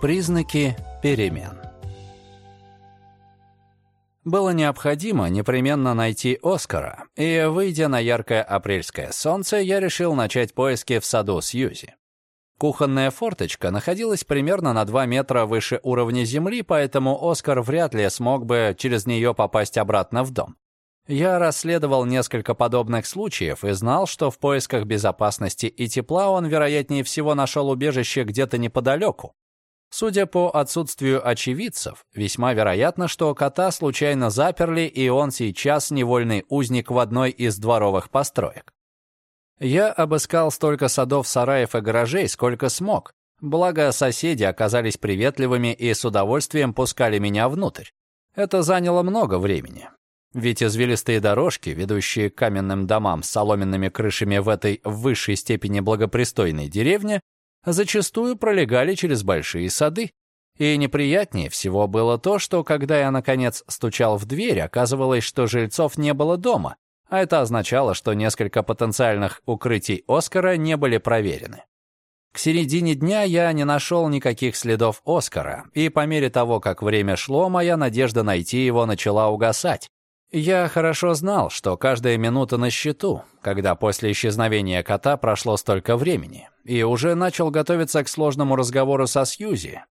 Признаки перемен. Было необходимо непременно найти Оскара, и, выйдя на яркое апрельское солнце, я решил начать поиски в саду Сьюзи. Кухонная форточка находилась примерно на 2 метра выше уровня земли, поэтому Оскар вряд ли смог бы через нее попасть обратно в дом. Я расследовал несколько подобных случаев и знал, что в поисках безопасности и тепла он, вероятнее всего, нашел убежище где-то неподалеку. Судя по отсутствию очевидцев, весьма вероятно, что кота случайно заперли, и он сейчас невольный узник в одной из дворовых построек. Я обыскал столько садов, сараев и гаражей, сколько смог. Благо, соседи оказались приветливыми и с удовольствием пускали меня внутрь. Это заняло много времени. Ведь извилистые дорожки, ведущие к каменным домам с соломенными крышами в этой в высшей степени благопристойной деревне, зачастую пролегали через большие сады. И неприятнее всего было то, что когда я, наконец, стучал в дверь, оказывалось, что жильцов не было дома, а это означало, что несколько потенциальных укрытий Оскара не были проверены. К середине дня я не нашел никаких следов Оскара, и по мере того, как время шло, моя надежда найти его начала угасать. Я хорошо знал, что каждая минута на счету, когда после исчезновения кота прошло столько времени, и уже начал готовиться к сложному разговору со Сьюзи.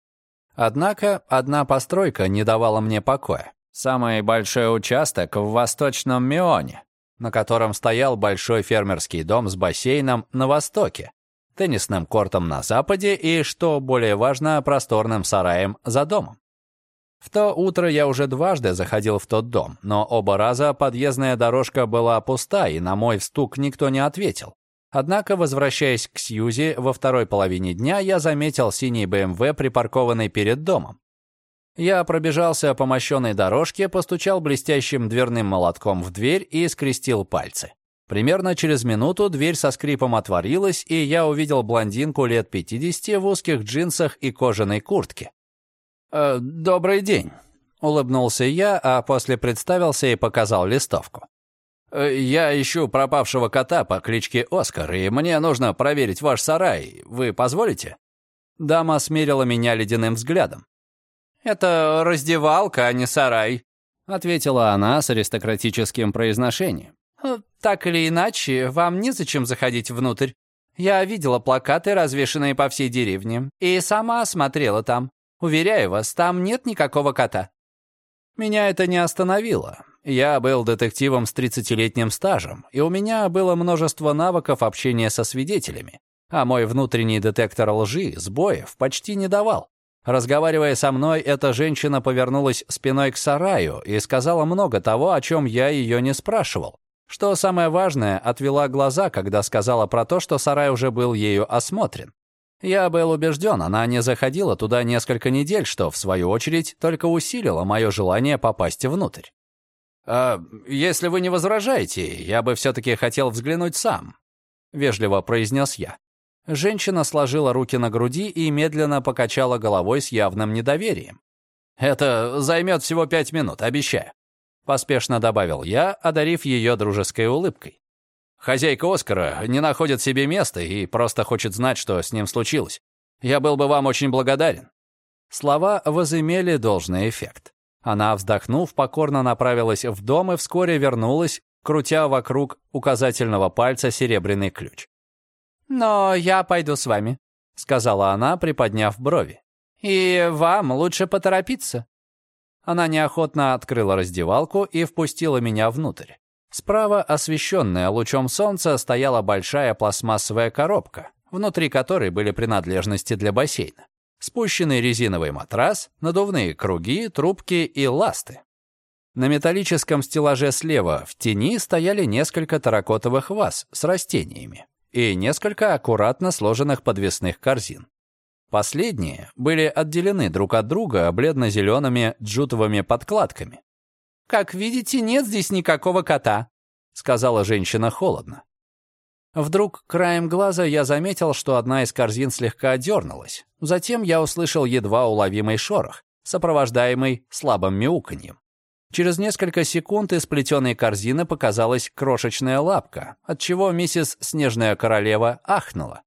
Однако одна постройка не давала мне покоя. Самый большой участок в Восточном Мионе, на котором стоял большой фермерский дом с бассейном на востоке, теннисным кортом на западе и, что более важно, просторным сараем за домом. В то утро я уже дважды заходил в тот дом, но оба раза подъездная дорожка была пуста, и на мой стук никто не ответил. Однако, возвращаясь к Сьюзи, во второй половине дня я заметил синий БМВ, припаркованный перед домом. Я пробежался по мощенной дорожке, постучал блестящим дверным молотком в дверь и скрестил пальцы. Примерно через минуту дверь со скрипом отворилась, и я увидел блондинку лет 50 в узких джинсах и кожаной куртке. «Э, «Добрый день», — улыбнулся я, а после представился и показал листовку. «Э, «Я ищу пропавшего кота по кличке Оскар, и мне нужно проверить ваш сарай. Вы позволите?» Дама смерила меня ледяным взглядом. «Это раздевалка, а не сарай», — ответила она с аристократическим произношением. «Э, «Так или иначе, вам незачем заходить внутрь. Я видела плакаты, развешанные по всей деревне, и сама смотрела там. Уверяю вас, там нет никакого кота». Меня это не остановило. Я был детективом с 30-летним стажем, и у меня было множество навыков общения со свидетелями, а мой внутренний детектор лжи, сбоев, почти не давал. Разговаривая со мной, эта женщина повернулась спиной к сараю и сказала много того, о чем я ее не спрашивал. Что самое важное, отвела глаза, когда сказала про то, что сарай уже был ею осмотрен. Я был убежден, она не заходила туда несколько недель, что, в свою очередь, только усилило мое желание попасть внутрь. «А, если вы не возражаете, я бы все-таки хотел взглянуть сам», — вежливо произнес я. Женщина сложила руки на груди и медленно покачала головой с явным недоверием. «Это займет всего пять минут, обещаю», — поспешно добавил я, одарив ее дружеской улыбкой. «Хозяйка Оскара не находит себе места и просто хочет знать, что с ним случилось. Я был бы вам очень благодарен». Слова возымели должный эффект. Она, вздохнув, покорно направилась в дом и вскоре вернулась, крутя вокруг указательного пальца серебряный ключ. «Но я пойду с вами», — сказала она, приподняв брови. «И вам лучше поторопиться». Она неохотно открыла раздевалку и впустила меня внутрь. Справа, освещенная лучом солнца, стояла большая пластмассовая коробка, внутри которой были принадлежности для бассейна. Спущенный резиновый матрас, надувные круги, трубки и ласты. На металлическом стеллаже слева в тени стояли несколько таракотовых ваз с растениями и несколько аккуратно сложенных подвесных корзин. Последние были отделены друг от друга бледно-зелеными джутовыми подкладками. «Как видите, нет здесь никакого кота», — сказала женщина холодно. Вдруг краем глаза я заметил, что одна из корзин слегка дернулась. Затем я услышал едва уловимый шорох, сопровождаемый слабым мяуканьем. Через несколько секунд из плетеной корзины показалась крошечная лапка, отчего миссис Снежная Королева ахнула.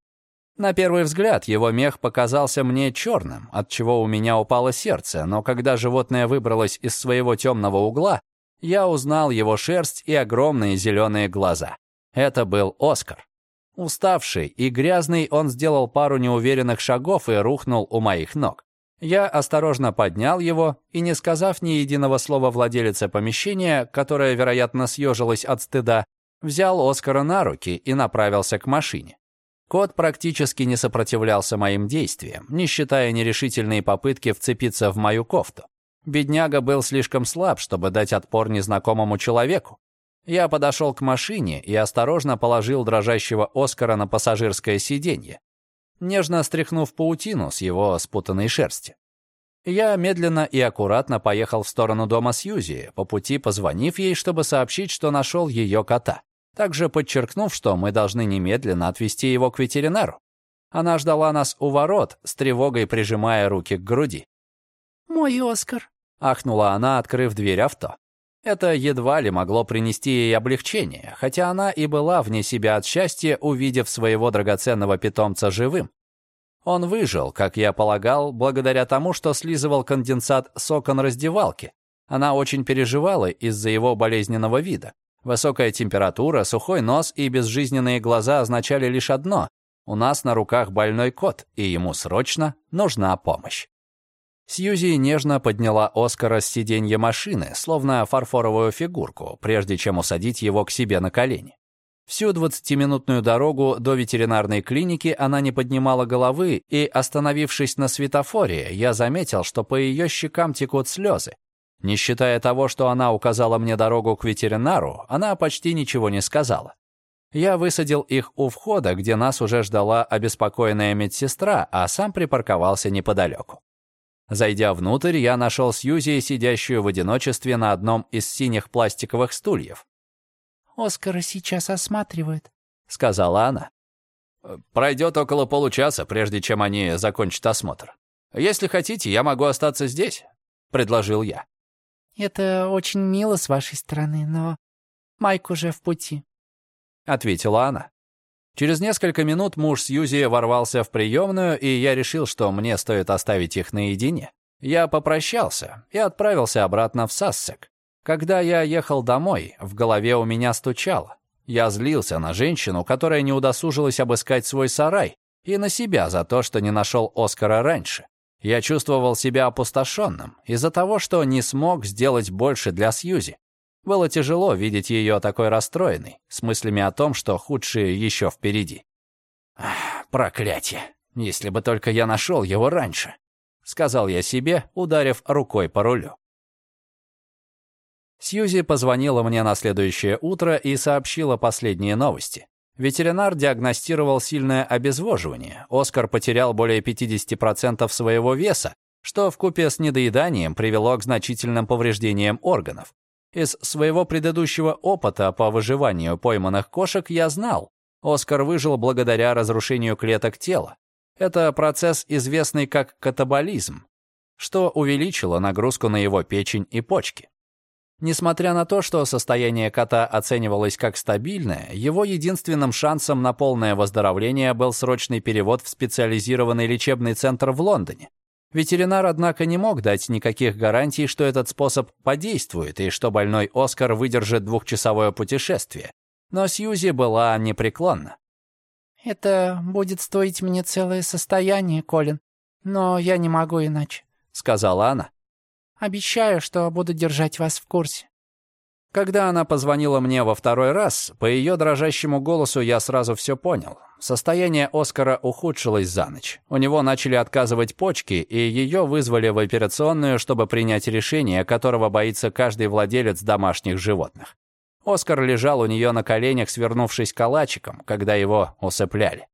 На первый взгляд его мех показался мне черным, от чего у меня упало сердце, но когда животное выбралось из своего темного угла, я узнал его шерсть и огромные зеленые глаза. Это был Оскар. Уставший и грязный, он сделал пару неуверенных шагов и рухнул у моих ног. Я осторожно поднял его и, не сказав ни единого слова владелице помещения, которое, вероятно, съежилось от стыда, взял Оскара на руки и направился к машине. Кот практически не сопротивлялся моим действиям, не считая нерешительные попытки вцепиться в мою кофту. Бедняга был слишком слаб, чтобы дать отпор незнакомому человеку. Я подошел к машине и осторожно положил дрожащего Оскара на пассажирское сиденье, нежно стряхнув паутину с его спутанной шерсти. Я медленно и аккуратно поехал в сторону дома Сьюзи, по пути позвонив ей, чтобы сообщить, что нашел ее кота также подчеркнув, что мы должны немедленно отвезти его к ветеринару. Она ждала нас у ворот, с тревогой прижимая руки к груди. «Мой Оскар», — ахнула она, открыв дверь авто. Это едва ли могло принести ей облегчение, хотя она и была вне себя от счастья, увидев своего драгоценного питомца живым. Он выжил, как я полагал, благодаря тому, что слизывал конденсат с окон раздевалки. Она очень переживала из-за его болезненного вида. Высокая температура, сухой нос и безжизненные глаза означали лишь одно — у нас на руках больной кот, и ему срочно нужна помощь. Сьюзи нежно подняла Оскара с сиденья машины, словно фарфоровую фигурку, прежде чем усадить его к себе на колени. Всю 20-минутную дорогу до ветеринарной клиники она не поднимала головы, и, остановившись на светофоре, я заметил, что по ее щекам текут слезы, не считая того, что она указала мне дорогу к ветеринару, она почти ничего не сказала. Я высадил их у входа, где нас уже ждала обеспокоенная медсестра, а сам припарковался неподалеку. Зайдя внутрь, я нашел Сьюзи, сидящую в одиночестве на одном из синих пластиковых стульев. «Оскара сейчас осматривают», — сказала она. «Пройдет около получаса, прежде чем они закончат осмотр. Если хотите, я могу остаться здесь», — предложил я. «Это очень мило с вашей стороны, но Майк уже в пути», — ответила она. Через несколько минут муж Сьюзи ворвался в приемную, и я решил, что мне стоит оставить их наедине. Я попрощался и отправился обратно в Сассек. Когда я ехал домой, в голове у меня стучало. Я злился на женщину, которая не удосужилась обыскать свой сарай, и на себя за то, что не нашел Оскара раньше. Я чувствовал себя опустошенным из-за того, что не смог сделать больше для Сьюзи. Было тяжело видеть ее такой расстроенной, с мыслями о том, что худшее еще впереди. «Проклятие! Если бы только я нашел его раньше!» — сказал я себе, ударив рукой по рулю. Сьюзи позвонила мне на следующее утро и сообщила последние новости. Ветеринар диагностировал сильное обезвоживание. Оскар потерял более 50% своего веса, что вкупе с недоеданием привело к значительным повреждениям органов. Из своего предыдущего опыта по выживанию пойманных кошек я знал, Оскар выжил благодаря разрушению клеток тела. Это процесс, известный как катаболизм, что увеличило нагрузку на его печень и почки. Несмотря на то, что состояние кота оценивалось как стабильное, его единственным шансом на полное выздоровление был срочный перевод в специализированный лечебный центр в Лондоне. Ветеринар, однако, не мог дать никаких гарантий, что этот способ подействует и что больной Оскар выдержит двухчасовое путешествие. Но Сьюзи была непреклонна. «Это будет стоить мне целое состояние, Колин, но я не могу иначе», — сказала она. Обещаю, что буду держать вас в курсе». Когда она позвонила мне во второй раз, по ее дрожащему голосу я сразу все понял. Состояние Оскара ухудшилось за ночь. У него начали отказывать почки, и ее вызвали в операционную, чтобы принять решение, которого боится каждый владелец домашних животных. Оскар лежал у нее на коленях, свернувшись калачиком, когда его усыпляли.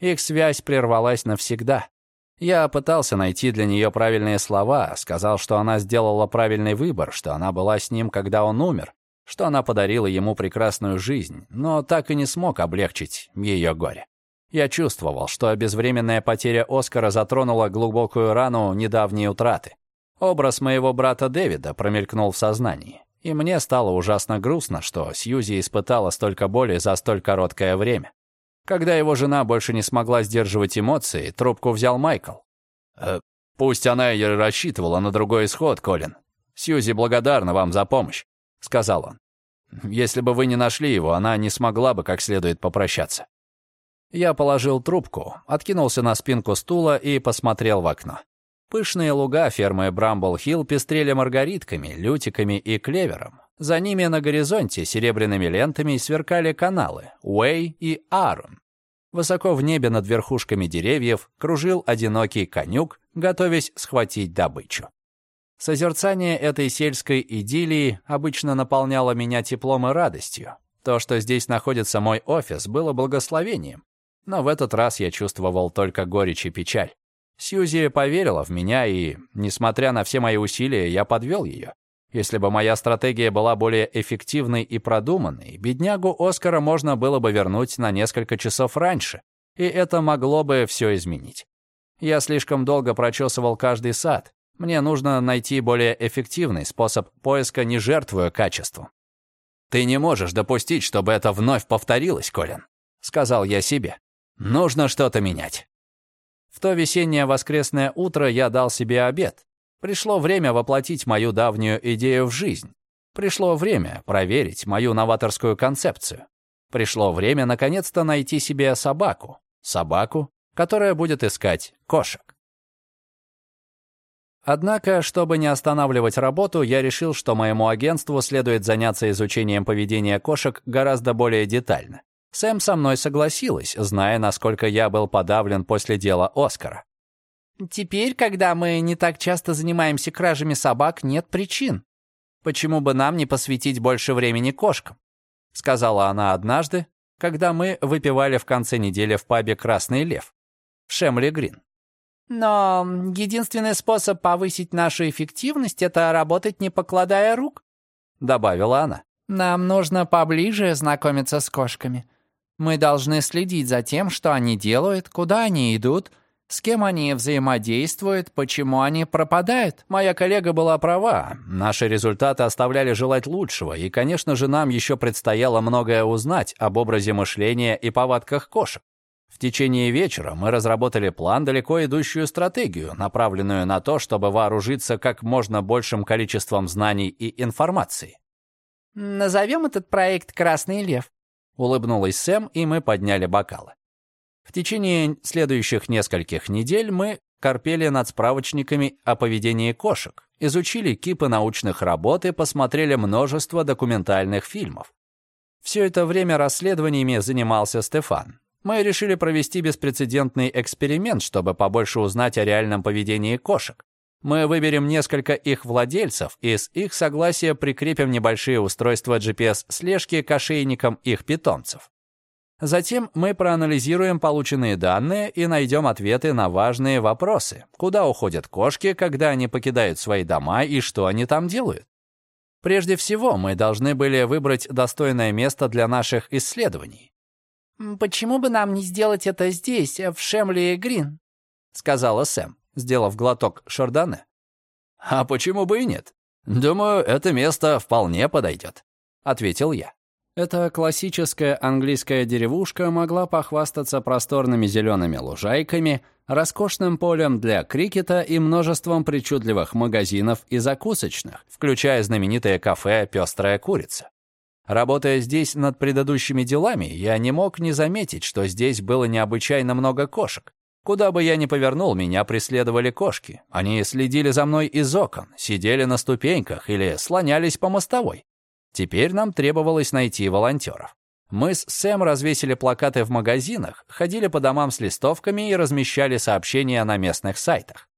Их связь прервалась навсегда. Я пытался найти для нее правильные слова, сказал, что она сделала правильный выбор, что она была с ним, когда он умер, что она подарила ему прекрасную жизнь, но так и не смог облегчить ее горе. Я чувствовал, что безвременная потеря Оскара затронула глубокую рану недавней утраты. Образ моего брата Дэвида промелькнул в сознании, и мне стало ужасно грустно, что Сьюзи испытала столько боли за столь короткое время. Когда его жена больше не смогла сдерживать эмоции, трубку взял Майкл. «Э, «Пусть она и рассчитывала на другой исход, Колин. Сьюзи благодарна вам за помощь», — сказал он. «Если бы вы не нашли его, она не смогла бы как следует попрощаться». Я положил трубку, откинулся на спинку стула и посмотрел в окно. Пышные луга фермы Брамбл-Хилл пестрели маргаритками, лютиками и клевером. За ними на горизонте серебряными лентами сверкали каналы Уэй и Аарон. Высоко в небе над верхушками деревьев кружил одинокий конюк, готовясь схватить добычу. Созерцание этой сельской идиллии обычно наполняло меня теплом и радостью. То, что здесь находится мой офис, было благословением. Но в этот раз я чувствовал только горечь и печаль. Сьюзи поверила в меня, и, несмотря на все мои усилия, я подвел ее. Если бы моя стратегия была более эффективной и продуманной, беднягу Оскара можно было бы вернуть на несколько часов раньше, и это могло бы все изменить. Я слишком долго прочесывал каждый сад. Мне нужно найти более эффективный способ поиска, не жертвуя качеством. «Ты не можешь допустить, чтобы это вновь повторилось, Колин», — сказал я себе. «Нужно что-то менять». В то весеннее воскресное утро я дал себе обед. Пришло время воплотить мою давнюю идею в жизнь. Пришло время проверить мою новаторскую концепцию. Пришло время наконец-то найти себе собаку. Собаку, которая будет искать кошек. Однако, чтобы не останавливать работу, я решил, что моему агентству следует заняться изучением поведения кошек гораздо более детально. Сэм со мной согласилась, зная, насколько я был подавлен после дела Оскара. «Теперь, когда мы не так часто занимаемся кражами собак, нет причин. Почему бы нам не посвятить больше времени кошкам?» Сказала она однажды, когда мы выпивали в конце недели в пабе «Красный лев» в Шемли Грин. «Но единственный способ повысить нашу эффективность — это работать, не покладая рук», — добавила она. «Нам нужно поближе знакомиться с кошками. Мы должны следить за тем, что они делают, куда они идут, с кем они взаимодействуют, почему они пропадают. Моя коллега была права. Наши результаты оставляли желать лучшего, и, конечно же, нам еще предстояло многое узнать об образе мышления и повадках кошек. В течение вечера мы разработали план, далеко идущую стратегию, направленную на то, чтобы вооружиться как можно большим количеством знаний и информации. «Назовем этот проект «Красный лев», Улыбнулась Сэм, и мы подняли бокалы. В течение следующих нескольких недель мы корпели над справочниками о поведении кошек, изучили кипы научных работ и посмотрели множество документальных фильмов. Все это время расследованиями занимался Стефан. Мы решили провести беспрецедентный эксперимент, чтобы побольше узнать о реальном поведении кошек. Мы выберем несколько их владельцев и с их согласия прикрепим небольшие устройства GPS-слежки к ошейникам их питомцев. Затем мы проанализируем полученные данные и найдем ответы на важные вопросы. Куда уходят кошки, когда они покидают свои дома и что они там делают? Прежде всего, мы должны были выбрать достойное место для наших исследований. «Почему бы нам не сделать это здесь, в Шемли Грин?» — сказала Сэм сделав глоток шарданы. «А почему бы и нет? Думаю, это место вполне подойдет», — ответил я. Эта классическая английская деревушка могла похвастаться просторными зелеными лужайками, роскошным полем для крикета и множеством причудливых магазинов и закусочных, включая знаменитое кафе «Пестрая курица». Работая здесь над предыдущими делами, я не мог не заметить, что здесь было необычайно много кошек. Куда бы я ни повернул, меня преследовали кошки. Они следили за мной из окон, сидели на ступеньках или слонялись по мостовой. Теперь нам требовалось найти волонтеров. Мы с Сэм развесили плакаты в магазинах, ходили по домам с листовками и размещали сообщения на местных сайтах.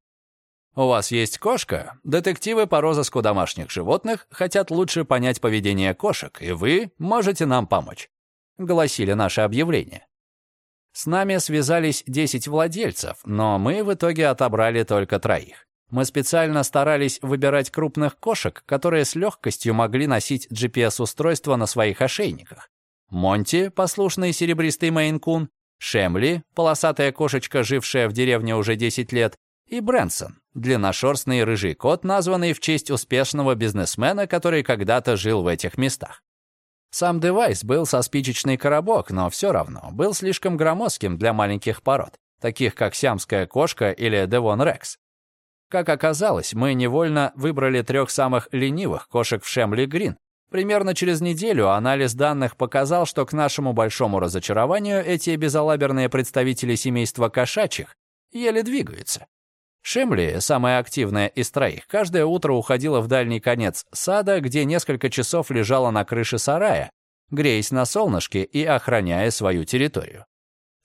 «У вас есть кошка? Детективы по розыску домашних животных хотят лучше понять поведение кошек, и вы можете нам помочь», — гласили наши объявления. С нами связались 10 владельцев, но мы в итоге отобрали только троих. Мы специально старались выбирать крупных кошек, которые с легкостью могли носить GPS-устройство на своих ошейниках. Монти, послушный серебристый мейн-кун, Шемли, полосатая кошечка, жившая в деревне уже 10 лет, и Брэнсон, длинношерстный рыжий кот, названный в честь успешного бизнесмена, который когда-то жил в этих местах. Сам девайс был со спичечный коробок, но все равно был слишком громоздким для маленьких пород, таких как сиамская кошка или Девон Рекс. Как оказалось, мы невольно выбрали трех самых ленивых кошек в Шемли Грин. Примерно через неделю анализ данных показал, что к нашему большому разочарованию эти безалаберные представители семейства кошачьих еле двигаются. Шемли, самая активная из троих, каждое утро уходила в дальний конец сада, где несколько часов лежала на крыше сарая, греясь на солнышке и охраняя свою территорию.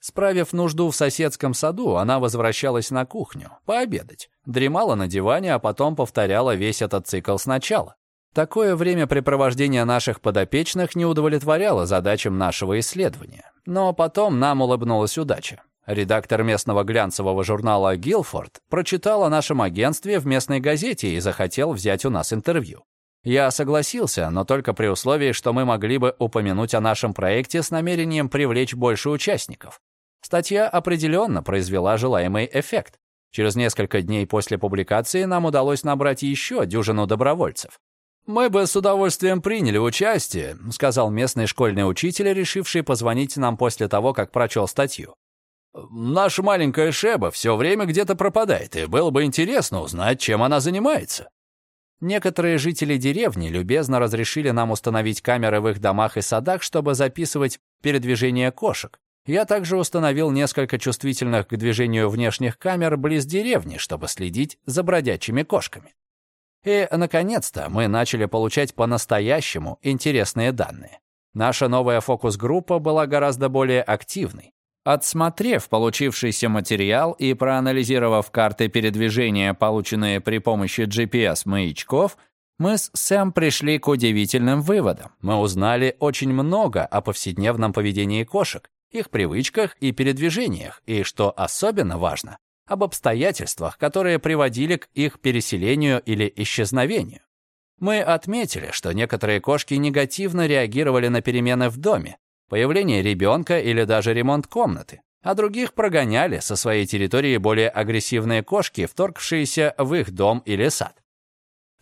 Справив нужду в соседском саду, она возвращалась на кухню, пообедать, дремала на диване, а потом повторяла весь этот цикл сначала. Такое времяпрепровождение наших подопечных не удовлетворяло задачам нашего исследования. Но потом нам улыбнулась удача. Редактор местного глянцевого журнала «Гилфорд» прочитал о нашем агентстве в местной газете и захотел взять у нас интервью. Я согласился, но только при условии, что мы могли бы упомянуть о нашем проекте с намерением привлечь больше участников. Статья определенно произвела желаемый эффект. Через несколько дней после публикации нам удалось набрать еще дюжину добровольцев. «Мы бы с удовольствием приняли участие», — сказал местный школьный учитель, решивший позвонить нам после того, как прочел статью. «Наша маленькая Шеба все время где-то пропадает, и было бы интересно узнать, чем она занимается». Некоторые жители деревни любезно разрешили нам установить камеры в их домах и садах, чтобы записывать передвижение кошек. Я также установил несколько чувствительных к движению внешних камер близ деревни, чтобы следить за бродячими кошками. И, наконец-то, мы начали получать по-настоящему интересные данные. Наша новая фокус-группа была гораздо более активной. Отсмотрев получившийся материал и проанализировав карты передвижения, полученные при помощи GPS-маячков, мы с Сэм пришли к удивительным выводам. Мы узнали очень много о повседневном поведении кошек, их привычках и передвижениях, и, что особенно важно, об обстоятельствах, которые приводили к их переселению или исчезновению. Мы отметили, что некоторые кошки негативно реагировали на перемены в доме, появление ребенка или даже ремонт комнаты, а других прогоняли со своей территории более агрессивные кошки, вторгшиеся в их дом или сад.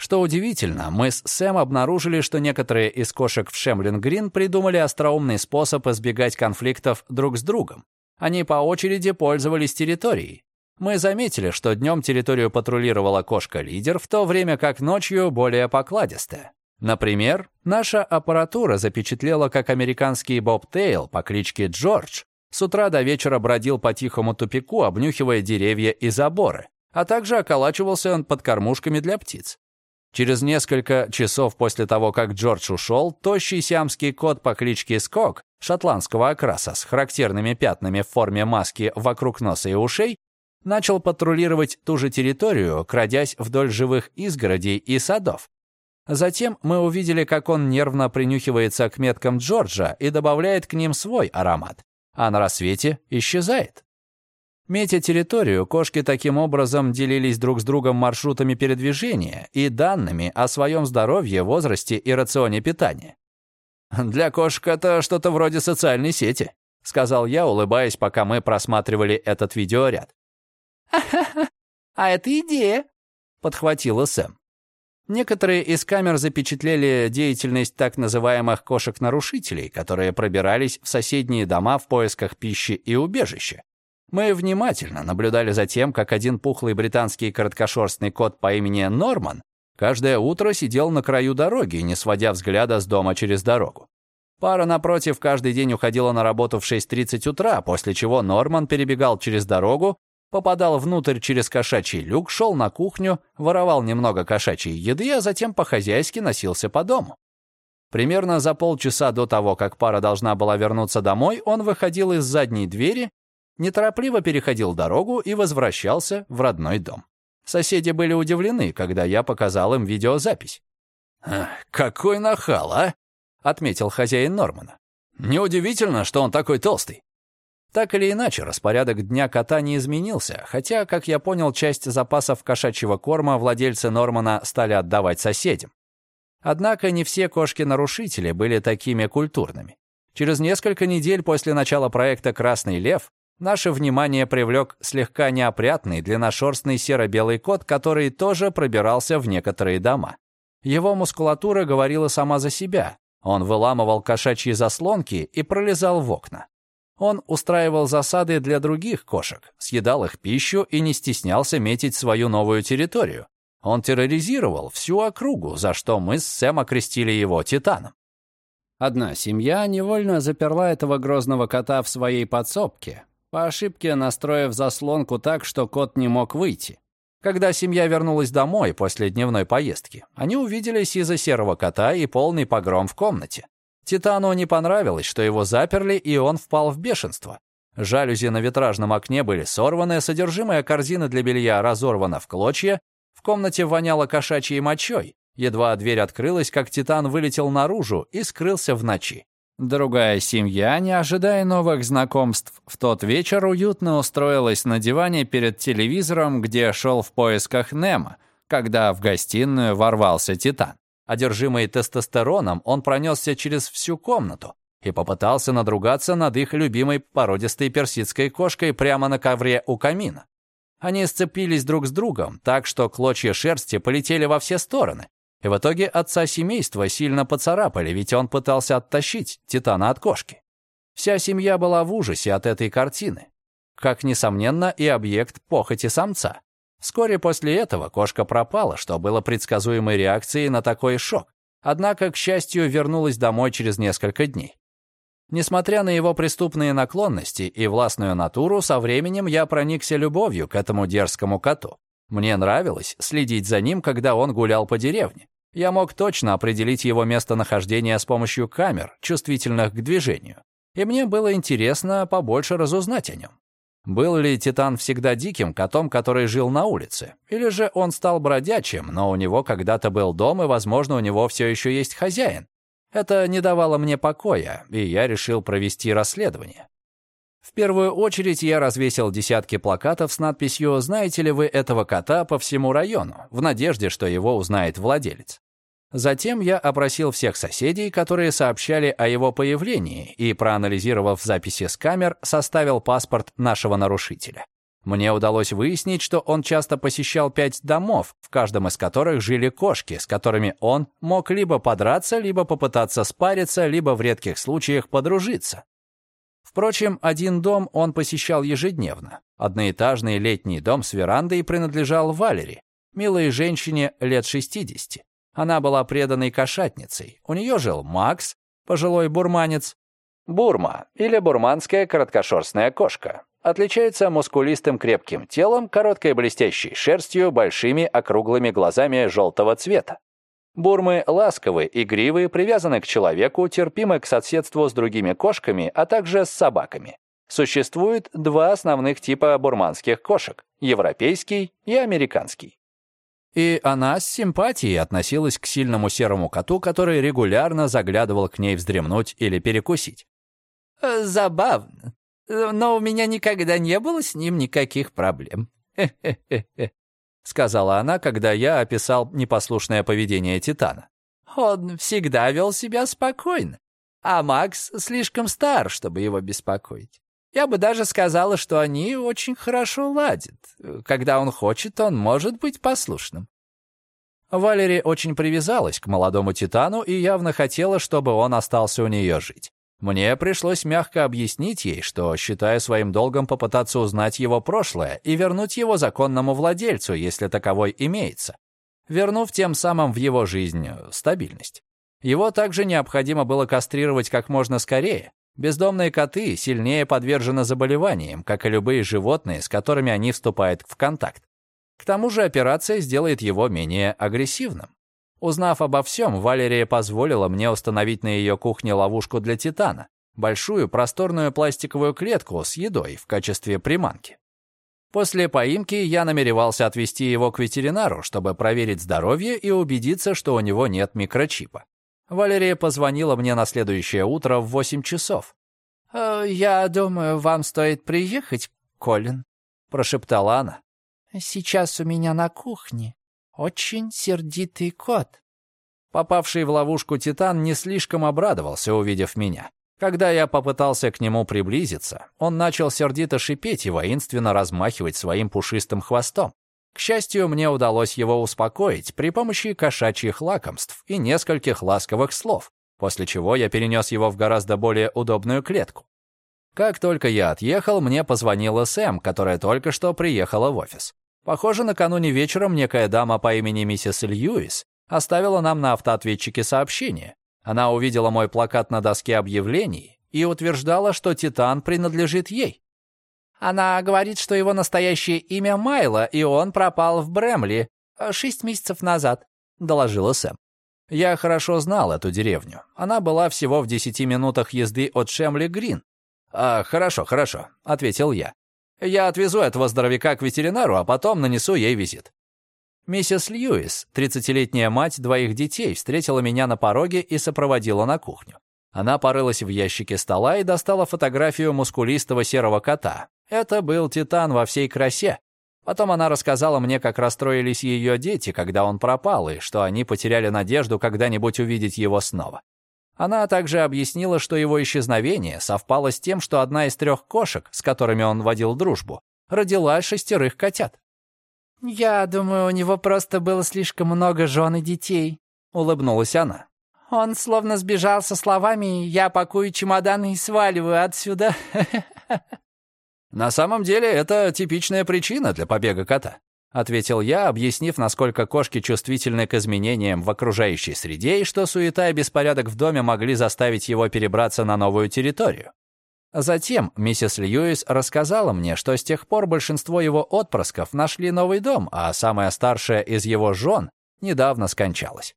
Что удивительно, мы с Сэм обнаружили, что некоторые из кошек в Шемлин-Грин придумали остроумный способ избегать конфликтов друг с другом. Они по очереди пользовались территорией. Мы заметили, что днем территорию патрулировала кошка-лидер, в то время как ночью более покладистая. Например, наша аппаратура запечатлела, как американский бобтейл по кличке Джордж с утра до вечера бродил по тихому тупику, обнюхивая деревья и заборы, а также околачивался он под кормушками для птиц. Через несколько часов после того, как Джордж ушел, тощий сиамский кот по кличке Скок, шотландского окраса с характерными пятнами в форме маски вокруг носа и ушей, начал патрулировать ту же территорию, крадясь вдоль живых изгородей и садов. Затем мы увидели, как он нервно принюхивается к меткам Джорджа и добавляет к ним свой аромат, а на рассвете исчезает. Метя территорию, кошки таким образом делились друг с другом маршрутами передвижения и данными о своем здоровье, возрасте и рационе питания. «Для кошек это что-то вроде социальной сети», — сказал я, улыбаясь, пока мы просматривали этот видеоряд. «Ха-ха-ха, а это идея», — подхватила Сэм. Некоторые из камер запечатлели деятельность так называемых кошек-нарушителей, которые пробирались в соседние дома в поисках пищи и убежища. Мы внимательно наблюдали за тем, как один пухлый британский короткошерстный кот по имени Норман каждое утро сидел на краю дороги, не сводя взгляда с дома через дорогу. Пара, напротив, каждый день уходила на работу в 6.30 утра, после чего Норман перебегал через дорогу, попадал внутрь через кошачий люк, шел на кухню, воровал немного кошачьей еды, а затем по-хозяйски носился по дому. Примерно за полчаса до того, как пара должна была вернуться домой, он выходил из задней двери неторопливо переходил дорогу и возвращался в родной дом. Соседи были удивлены, когда я показал им видеозапись. «Какой нахал, а?» — отметил хозяин Нормана. «Неудивительно, что он такой толстый». Так или иначе, распорядок дня кота не изменился, хотя, как я понял, часть запасов кошачьего корма владельцы Нормана стали отдавать соседям. Однако не все кошки-нарушители были такими культурными. Через несколько недель после начала проекта «Красный лев» Наше внимание привлек слегка неопрятный длинношерстный серо-белый кот, который тоже пробирался в некоторые дома. Его мускулатура говорила сама за себя. Он выламывал кошачьи заслонки и пролезал в окна. Он устраивал засады для других кошек, съедал их пищу и не стеснялся метить свою новую территорию. Он терроризировал всю округу, за что мы с Сэм окрестили его Титаном. Одна семья невольно заперла этого грозного кота в своей подсобке, по ошибке настроив заслонку так, что кот не мог выйти. Когда семья вернулась домой после дневной поездки, они увидели сизо-серого кота и полный погром в комнате. Титану не понравилось, что его заперли, и он впал в бешенство. Жалюзи на витражном окне были сорваны, содержимое корзины для белья разорвано в клочья, в комнате воняло кошачьей мочой. Едва дверь открылась, как Титан вылетел наружу и скрылся в ночи. Другая семья, не ожидая новых знакомств, в тот вечер уютно устроилась на диване перед телевизором, где шел в поисках Немо, когда в гостиную ворвался Титан. Одержимый тестостероном, он пронесся через всю комнату и попытался надругаться над их любимой породистой персидской кошкой прямо на ковре у камина. Они сцепились друг с другом, так что клочья шерсти полетели во все стороны, и в итоге отца семейства сильно поцарапали, ведь он пытался оттащить Титана от кошки. Вся семья была в ужасе от этой картины. Как, несомненно, и объект похоти самца. Вскоре после этого кошка пропала, что было предсказуемой реакцией на такой шок. Однако, к счастью, вернулась домой через несколько дней. Несмотря на его преступные наклонности и властную натуру, со временем я проникся любовью к этому дерзкому коту. Мне нравилось следить за ним, когда он гулял по деревне. Я мог точно определить его местонахождение с помощью камер, чувствительных к движению. И мне было интересно побольше разузнать о нем. Был ли Титан всегда диким котом, который жил на улице? Или же он стал бродячим, но у него когда-то был дом, и, возможно, у него все еще есть хозяин? Это не давало мне покоя, и я решил провести расследование. В первую очередь я развесил десятки плакатов с надписью «Знаете ли вы этого кота» по всему району, в надежде, что его узнает владелец. Затем я опросил всех соседей, которые сообщали о его появлении, и, проанализировав записи с камер, составил паспорт нашего нарушителя. Мне удалось выяснить, что он часто посещал пять домов, в каждом из которых жили кошки, с которыми он мог либо подраться, либо попытаться спариться, либо в редких случаях подружиться. Впрочем, один дом он посещал ежедневно. Одноэтажный летний дом с верандой принадлежал Валери, милой женщине лет 60. Она была преданной кошатницей. У нее жил Макс, пожилой бурманец. Бурма, или бурманская короткошерстная кошка. Отличается мускулистым крепким телом, короткой блестящей шерстью, большими округлыми глазами желтого цвета. Бурмы ласковы, игривые, привязаны к человеку, терпимы к соседству с другими кошками, а также с собаками. Существует два основных типа бурманских кошек – европейский и американский. И она с симпатией относилась к сильному серому коту, который регулярно заглядывал к ней вздремнуть или перекусить. «Э, «Забавно, но у меня никогда не было с ним никаких проблем. — сказала она, когда я описал непослушное поведение Титана. «Он всегда вел себя спокойно, а Макс слишком стар, чтобы его беспокоить. Я бы даже сказала, что они очень хорошо ладят. Когда он хочет, он может быть послушным». Валери очень привязалась к молодому Титану и явно хотела, чтобы он остался у нее жить. Мне пришлось мягко объяснить ей, что считаю своим долгом попытаться узнать его прошлое и вернуть его законному владельцу, если таковой имеется, вернув тем самым в его жизнь стабильность. Его также необходимо было кастрировать как можно скорее. Бездомные коты сильнее подвержены заболеваниям, как и любые животные, с которыми они вступают в контакт. К тому же операция сделает его менее агрессивным. Узнав обо всем, Валерия позволила мне установить на ее кухне ловушку для Титана, большую просторную пластиковую клетку с едой в качестве приманки. После поимки я намеревался отвезти его к ветеринару, чтобы проверить здоровье и убедиться, что у него нет микрочипа. Валерия позвонила мне на следующее утро в 8 часов. «Э, «Я думаю, вам стоит приехать, Колин», — прошептала она. «Сейчас у меня на кухне очень сердитый кот». Попавший в ловушку Титан не слишком обрадовался, увидев меня. Когда я попытался к нему приблизиться, он начал сердито шипеть и воинственно размахивать своим пушистым хвостом. К счастью, мне удалось его успокоить при помощи кошачьих лакомств и нескольких ласковых слов. после чего я перенес его в гораздо более удобную клетку. Как только я отъехал, мне позвонила Сэм, которая только что приехала в офис. Похоже, накануне вечером некая дама по имени миссис Льюис оставила нам на автоответчике сообщение. Она увидела мой плакат на доске объявлений и утверждала, что Титан принадлежит ей. Она говорит, что его настоящее имя Майло, и он пропал в Бремли э, шесть месяцев назад, доложила Сэм. Я хорошо знал эту деревню. Она была всего в десяти минутах езды от Шемли-Грин. «А, хорошо, хорошо», — ответил я. «Я отвезу этого здоровяка к ветеринару, а потом нанесу ей визит». Миссис Льюис, 30-летняя мать двоих детей, встретила меня на пороге и сопроводила на кухню. Она порылась в ящике стола и достала фотографию мускулистого серого кота. Это был Титан во всей красе. Потом она рассказала мне, как расстроились ее дети, когда он пропал, и что они потеряли надежду когда-нибудь увидеть его снова. Она также объяснила, что его исчезновение совпало с тем, что одна из трех кошек, с которыми он водил дружбу, родила шестерых котят. «Я думаю, у него просто было слишком много жен и детей», — улыбнулась она. «Он словно сбежал со словами «Я пакую чемоданы и сваливаю отсюда». «На самом деле, это типичная причина для побега кота», — ответил я, объяснив, насколько кошки чувствительны к изменениям в окружающей среде и что суета и беспорядок в доме могли заставить его перебраться на новую территорию. Затем миссис Льюис рассказала мне, что с тех пор большинство его отпрысков нашли новый дом, а самая старшая из его жен недавно скончалась.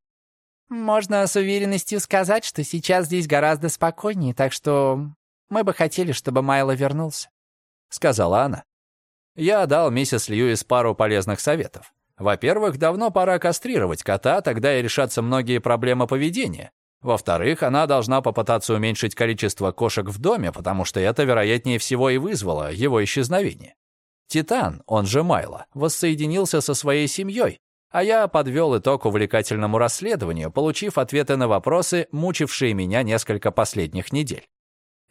«Можно с уверенностью сказать, что сейчас здесь гораздо спокойнее, так что мы бы хотели, чтобы Майло вернулся», — сказала она. Я дал миссис Льюис пару полезных советов. Во-первых, давно пора кастрировать кота, тогда и решатся многие проблемы поведения. Во-вторых, она должна попытаться уменьшить количество кошек в доме, потому что это, вероятнее всего, и вызвало его исчезновение. Титан, он же Майло, воссоединился со своей семьей, а я подвел итог увлекательному расследованию, получив ответы на вопросы, мучившие меня несколько последних недель.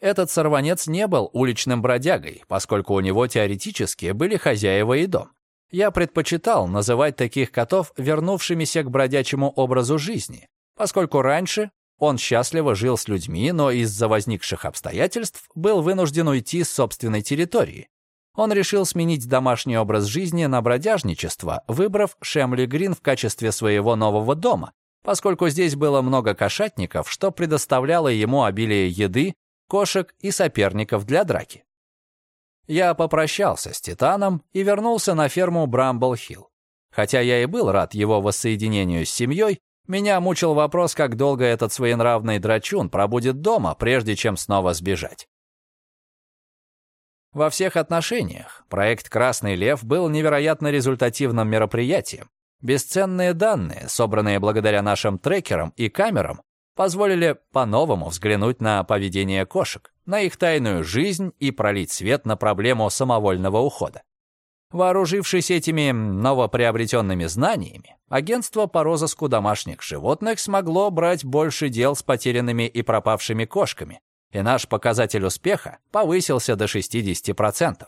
Этот сорванец не был уличным бродягой, поскольку у него теоретически были хозяева и дом. Я предпочитал называть таких котов вернувшимися к бродячему образу жизни, поскольку раньше он счастливо жил с людьми, но из-за возникших обстоятельств был вынужден уйти с собственной территории. Он решил сменить домашний образ жизни на бродяжничество, выбрав Шемли Грин в качестве своего нового дома, поскольку здесь было много кошатников, что предоставляло ему обилие еды, кошек и соперников для драки. Я попрощался с Титаном и вернулся на ферму Брамбл-Хилл. Хотя я и был рад его воссоединению с семьей, меня мучил вопрос, как долго этот своенравный драчун пробудет дома, прежде чем снова сбежать. Во всех отношениях проект «Красный лев» был невероятно результативным мероприятием. Бесценные данные, собранные благодаря нашим трекерам и камерам, позволили по-новому взглянуть на поведение кошек, на их тайную жизнь и пролить свет на проблему самовольного ухода. Вооружившись этими новоприобретенными знаниями, агентство по розыску домашних животных смогло брать больше дел с потерянными и пропавшими кошками, и наш показатель успеха повысился до 60%.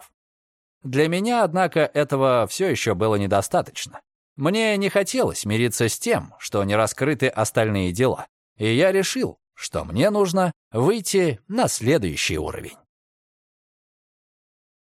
Для меня, однако, этого все еще было недостаточно. Мне не хотелось мириться с тем, что не раскрыты остальные дела, и я решил, что мне нужно выйти на следующий уровень.